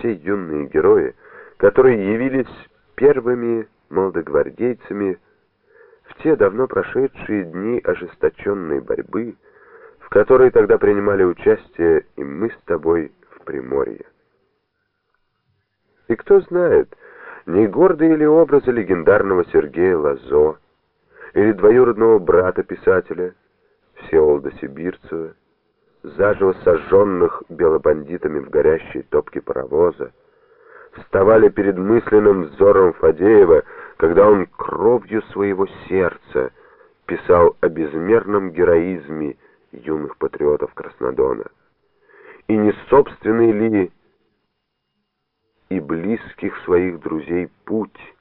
те юные герои, которые явились первыми молодогвардейцами в те давно прошедшие дни ожесточенной борьбы, в которой тогда принимали участие и мы с тобой в Приморье. И кто знает, не гордые ли образы легендарного Сергея Лазо или двоюродного брата писателя Всеволода Сибирцева, заживо сожженных белобандитами в горящей топке паровоза, вставали перед мысленным взором Фадеева, когда он кровью своего сердца писал о безмерном героизме юных патриотов Краснодона. И не собственный ли и близких своих друзей путь,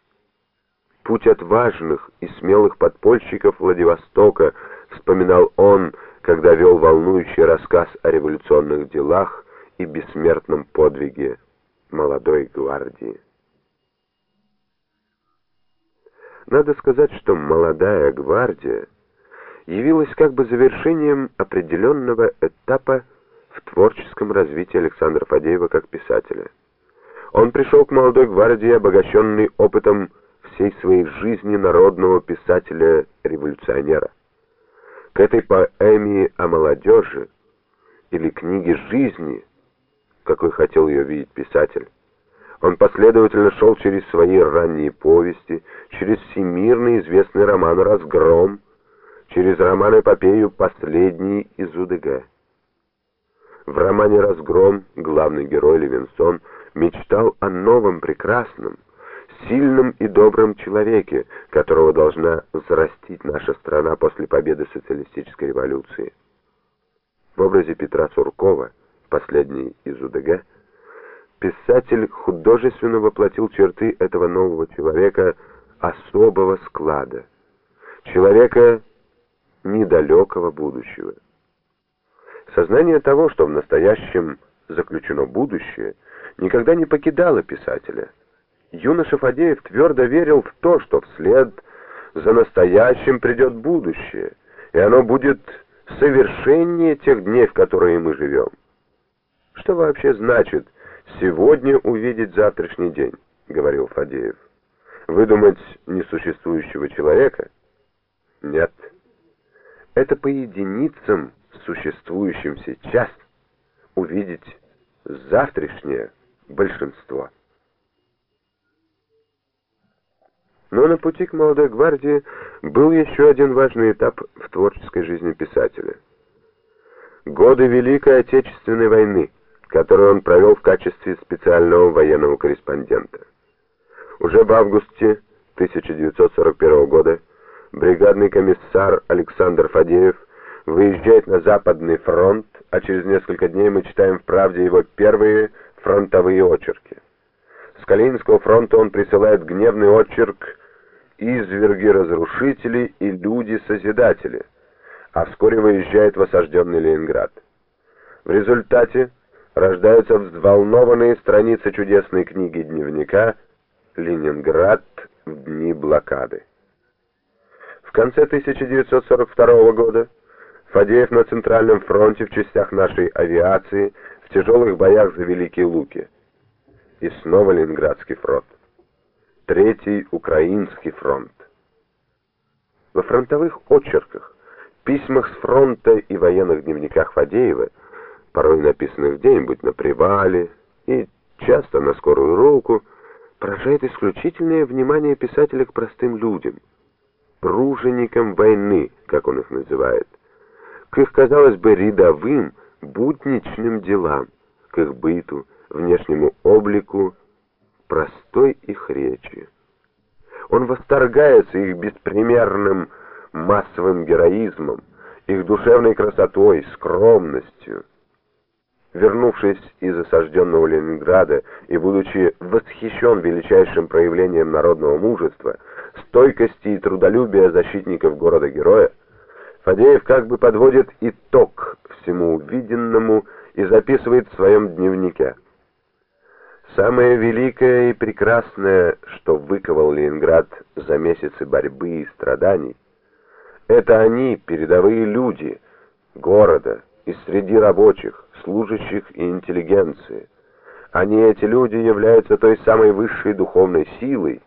путь отважных и смелых подпольщиков Владивостока, вспоминал он, когда вел волнующий рассказ о революционных делах и бессмертном подвиге молодой гвардии. Надо сказать, что молодая гвардия явилась как бы завершением определенного этапа в творческом развитии Александра Фадеева как писателя. Он пришел к молодой гвардии, обогащенный опытом всей своей жизни народного писателя-революционера. К этой поэме о молодежи или книге жизни, какой хотел ее видеть писатель, он последовательно шел через свои ранние повести, через всемирно известный роман «Разгром», через роман-эпопею «Последний из УДГ». В романе «Разгром» главный герой Левинсон мечтал о новом прекрасном, сильном и добром человеке, которого должна взрастить наша страна после победы социалистической революции. В образе Петра Суркова, последний из УДГ, писатель художественно воплотил черты этого нового человека особого склада, человека недалекого будущего. Сознание того, что в настоящем заключено будущее, никогда не покидало писателя – юноша Фадеев твердо верил в то, что вслед за настоящим придет будущее, и оно будет совершеннее тех дней, в которые мы живем. Что вообще значит «сегодня увидеть завтрашний день», — говорил Фадеев. Выдумать несуществующего человека? Нет. Это по единицам, существующим сейчас, увидеть завтрашнее большинство. Но на пути к молодой гвардии был еще один важный этап в творческой жизни писателя. Годы Великой Отечественной войны, которую он провел в качестве специального военного корреспондента. Уже в августе 1941 года бригадный комиссар Александр Фадеев выезжает на Западный фронт, а через несколько дней мы читаем в «Правде» его первые фронтовые очерки. Калининского фронта он присылает гневный очерк «Изверги-разрушители и люди-созидатели», а вскоре выезжает в осажденный Ленинград. В результате рождаются взволнованные страницы чудесной книги дневника «Ленинград в дни блокады». В конце 1942 года Фадеев на Центральном фронте в частях нашей авиации в тяжелых боях за Великие Луки – и снова Ленинградский фронт. Третий Украинский фронт. Во фронтовых очерках, письмах с фронта и военных дневниках Фадеева, порой написанных где-нибудь на привале и часто на скорую руку, поражает исключительное внимание писателя к простым людям, пруженикам войны, как он их называет, к их, казалось бы, рядовым, будничным делам, к их быту, внешнему облику, простой их речи. Он восторгается их беспримерным массовым героизмом, их душевной красотой, скромностью. Вернувшись из осажденного Ленинграда и будучи восхищен величайшим проявлением народного мужества, стойкости и трудолюбия защитников города-героя, Фадеев как бы подводит итог всему увиденному и записывает в своем дневнике. Самое великое и прекрасное, что выковал Ленинград за месяцы борьбы и страданий, это они, передовые люди города, из среди рабочих, служащих и интеллигенции. Они, эти люди, являются той самой высшей духовной силой,